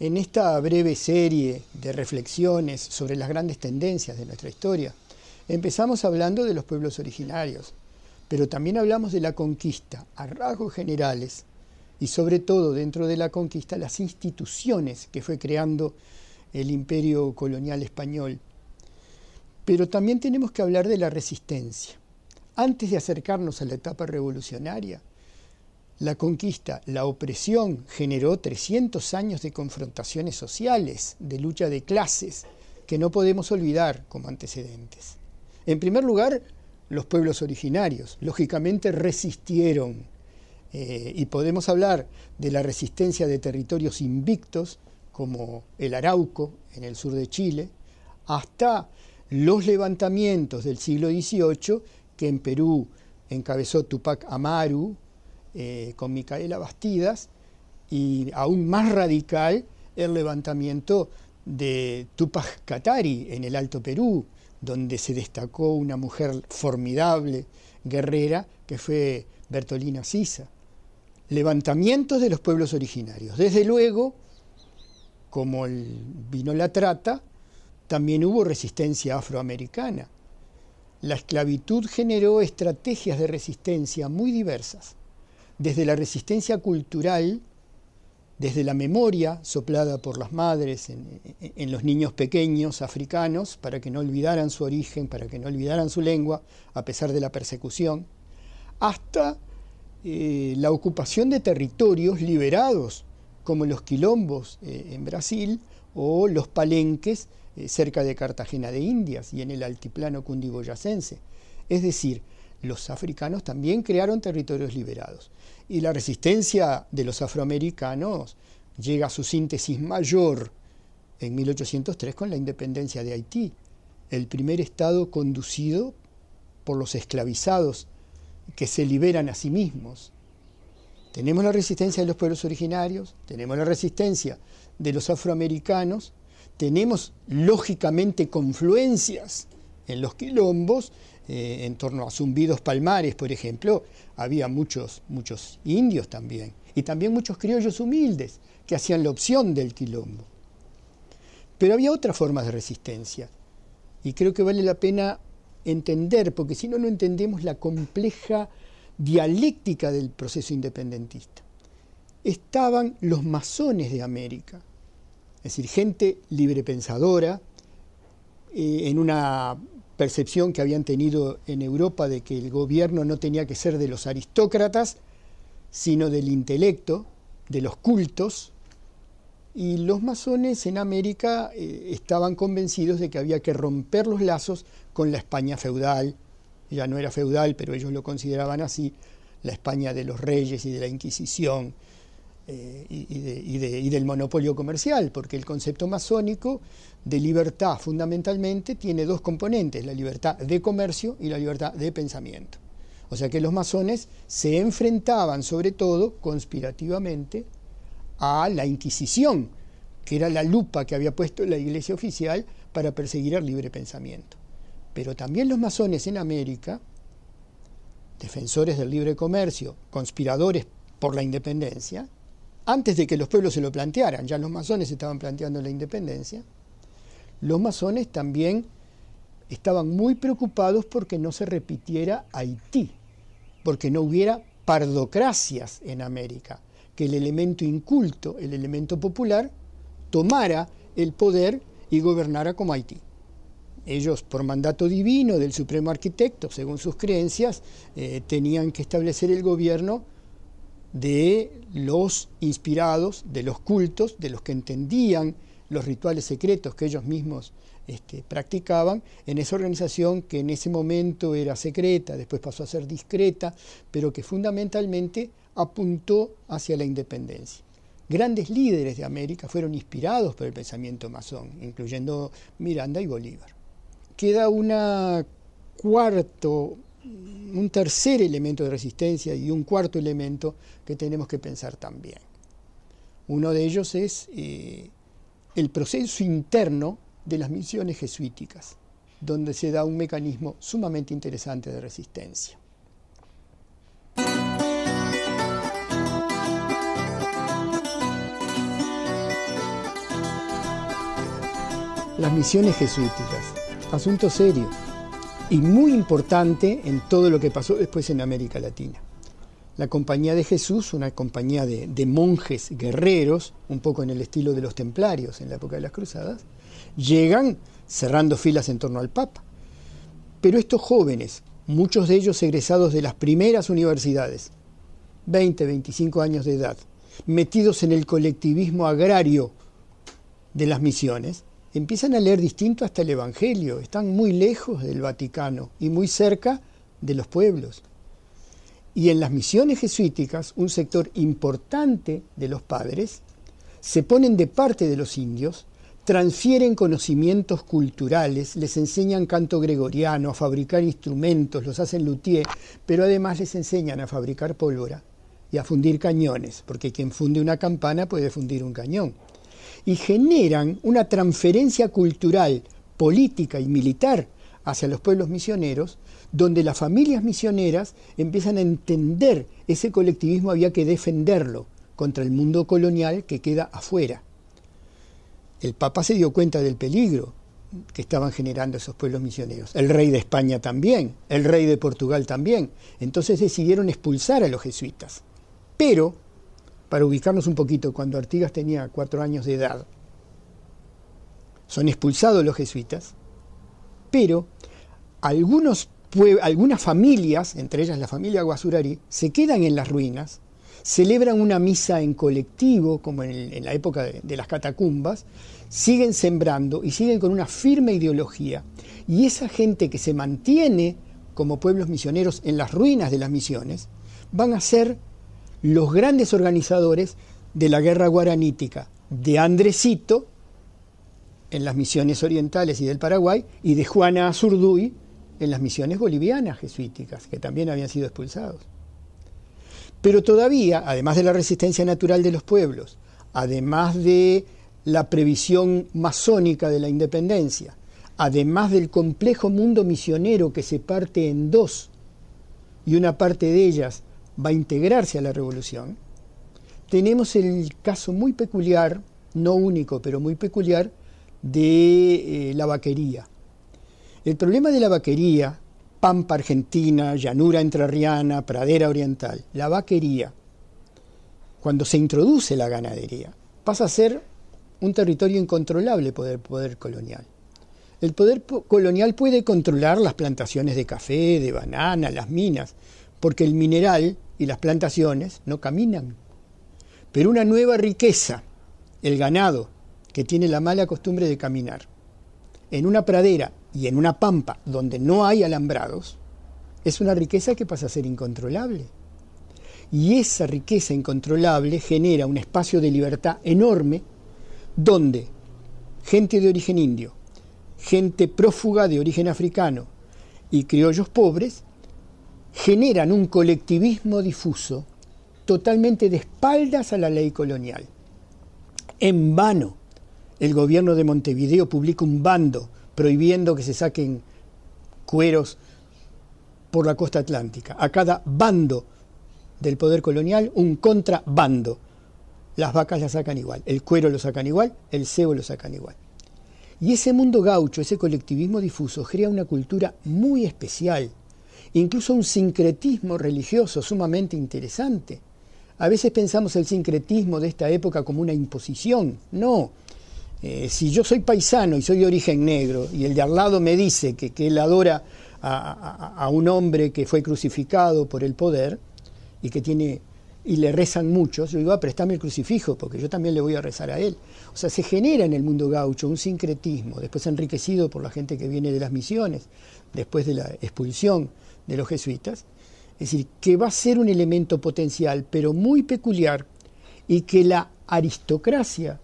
esta breve serie de reflexiones sobre las grandes tendencias de nuestra historia, empezamos hablando de los pueblos originarios, pero también hablamos de la conquista a rasgos generales y sobre todo dentro de la conquista las instituciones que fue creando el imperio colonial español. Pero también tenemos que hablar de la resistencia. Antes de acercarnos a la etapa revolucionaria, la conquista, la opresión generó 300 años de confrontaciones sociales, de lucha de clases, que no podemos olvidar como antecedentes. En primer lugar, los pueblos originarios, lógicamente, resistieron eh, y podemos hablar de la resistencia de territorios invictos, como el Arauco en el sur de Chile, hasta los levantamientos del siglo XVIII que en Perú encabezó Tupac Amaru eh, con Micaela Bastidas y aún más radical el levantamiento de Tupac Katari en el Alto Perú, donde se destacó una mujer formidable, guerrera, que fue Bertolina Sisa levantamientos de los pueblos originarios. Desde luego, como vino la trata, también hubo resistencia afroamericana. La esclavitud generó estrategias de resistencia muy diversas, desde la resistencia cultural, desde la memoria soplada por las madres en, los niños pequeños africanos para que no olvidaran su origen, para que no olvidaran su lengua, a pesar de la persecución, hasta eh, la ocupación de territorios liberados, como los quilombos eh, en Brasil o los palenques eh, cerca de Cartagena de Indias y en el altiplano cundiboyacense. Es decir, los africanos también crearon territorios liberados. Y la resistencia de los afroamericanos llega a su síntesis mayor en 1803 con la independencia de Haití, el primer estado conducido por los esclavizados que se liberan a sí mismos. Tenemos la resistencia de los pueblos originarios, tenemos la resistencia de los afroamericanos, tenemos lógicamente confluencias en los quilombos, eh, en torno a zumbidos palmares, por ejemplo, había muchos, muchos indios también, y también muchos criollos humildes que hacían la opción del quilombo. Pero había otras formas de resistencia, y creo que vale la pena entender, porque si no, no entendemos la compleja dialéctica del proceso independentista. Estaban los masones de América, es decir, gente librepensadora, eh, en una percepción que habían tenido en Europa de que el gobierno no tenía que ser de los aristócratas, sino del intelecto, de los cultos, y los masones en América eh, estaban convencidos de que había que romper los lazos con la España feudal, ya no era feudal, pero ellos lo consideraban así, la España de los reyes y de la Inquisición eh, y, del monopolio comercial, porque el concepto masónico de libertad fundamentalmente tiene dos componentes, la libertad de comercio y la libertad de pensamiento. O sea que los masones se enfrentaban sobre todo conspirativamente a la Inquisición, que era la lupa que había puesto la Iglesia oficial para perseguir el libre pensamiento. Pero también los masones en América, defensores del libre comercio, conspiradores por la independencia, antes de que los pueblos se lo plantearan, ya los masones estaban planteando la independencia, los masones también estaban muy preocupados porque no se repitiera Haití, porque no hubiera pardocracias en América, que el elemento inculto, el elemento popular, tomara el poder y gobernara como Haití. Ellos, por mandato divino del Supremo Arquitecto, según sus creencias, eh, tenían que establecer el gobierno de los inspirados, de los cultos, de los que entendían los rituales secretos que ellos mismos este, practicaban en esa organización que en ese momento era secreta, después pasó a ser discreta, pero que fundamentalmente apuntó hacia la independencia. Grandes líderes de América fueron inspirados por el pensamiento masón, incluyendo Miranda y Bolívar. Queda una cuarto, un tercer elemento de resistencia y un cuarto elemento que tenemos que pensar también. Uno de ellos es eh, el proceso interno de las misiones jesuíticas, donde se da un mecanismo sumamente interesante de resistencia. Las misiones jesuíticas, asunto serio y muy importante en todo lo que pasó después en América Latina. La Compañía de Jesús, una compañía de, de, monjes guerreros, un poco en el estilo de los templarios en la época de las cruzadas, llegan cerrando filas en torno al Papa. Pero estos jóvenes, muchos de ellos egresados de las primeras universidades, 20, 25 años de edad, metidos en el colectivismo agrario de las misiones, empiezan a leer distinto hasta el Evangelio, están muy lejos del Vaticano y muy cerca de los pueblos. Y en las misiones jesuíticas, un sector importante de los padres se ponen de parte de los indios, transfieren conocimientos culturales, les enseñan canto gregoriano, a fabricar instrumentos, los hacen luthier, pero además les enseñan a fabricar pólvora y a fundir cañones, porque quien funde una campana puede fundir un cañón y generan una transferencia cultural, política y militar hacia los pueblos misioneros, donde las familias misioneras empiezan a entender ese colectivismo había que defenderlo contra el mundo colonial que queda afuera. El Papa se dio cuenta del peligro que estaban generando esos pueblos misioneros. El rey de España también, el rey de Portugal también. Entonces decidieron expulsar a los jesuitas. Pero para ubicarnos un poquito, cuando Artigas tenía cuatro años de edad, son expulsados los jesuitas, pero algunas familias, entre ellas la familia Guasurari, se quedan en las ruinas, celebran una misa en colectivo, como en, la época de las catacumbas, siguen sembrando y siguen con una firme ideología. Y esa gente que se mantiene como pueblos misioneros en las ruinas de las misiones, van a ser los grandes organizadores de la guerra guaranítica, de Andresito en las misiones orientales y del Paraguay, y de Juana Azurduy en las misiones bolivianas jesuíticas, que también habían sido expulsados. Pero todavía, además de la resistencia natural de los pueblos, además de la previsión masónica de la independencia, además del complejo mundo misionero que se parte en dos, y una parte de ellas va a integrarse a la revolución, tenemos el caso muy peculiar, no único, pero muy peculiar, de eh, la vaquería. El problema de la vaquería, Pampa Argentina, Llanura Entrerriana, Pradera Oriental, la vaquería, cuando se introduce la ganadería, pasa a ser un territorio incontrolable por el poder colonial. El poder colonial puede controlar las plantaciones de café, de banana, las minas, porque el mineral y las plantaciones no caminan. Pero una nueva riqueza, el ganado, que tiene la mala costumbre de caminar, en una pradera y en una pampa donde no hay alambrados, es una riqueza que pasa a ser incontrolable. Y esa riqueza incontrolable genera un espacio de libertad enorme donde gente de origen indio, gente prófuga de origen africano y criollos pobres generan un colectivismo difuso totalmente de espaldas a la ley colonial. En vano, el gobierno de Montevideo publica un bando prohibiendo que se saquen cueros por la costa atlántica. A cada bando del poder colonial, un contrabando. Las vacas las sacan igual, el cuero lo sacan igual, el cebo lo sacan igual. Y ese mundo gaucho, ese colectivismo difuso, crea una cultura muy especial, incluso un sincretismo religioso sumamente interesante. A veces pensamos el sincretismo de esta época como una imposición. No. Eh, si yo soy paisano y soy de origen negro y el de al lado me dice que, él adora a, un hombre que fue crucificado por el poder y que tiene y le rezan muchos, yo digo, ah, préstame el crucifijo, porque yo también le voy a rezar a él. O sea, se genera en el mundo gaucho un sincretismo, después enriquecido por la gente que viene de las misiones, después de la expulsión de los jesuitas, es decir, que va a ser un elemento potencial, pero muy peculiar, y que la aristocracia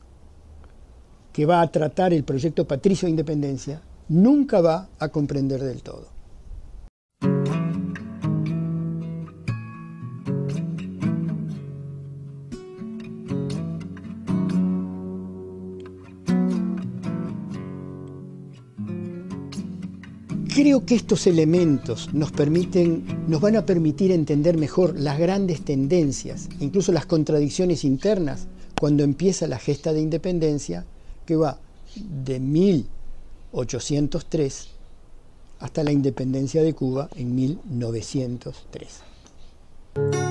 que va a tratar el proyecto Patricio de Independencia nunca va a comprender del todo. Creo que estos elementos nos permiten, nos van a permitir entender mejor las grandes tendencias, incluso las contradicciones internas, cuando empieza la gesta de independencia, que va de 1000 1803 hasta la independencia de Cuba en 1903.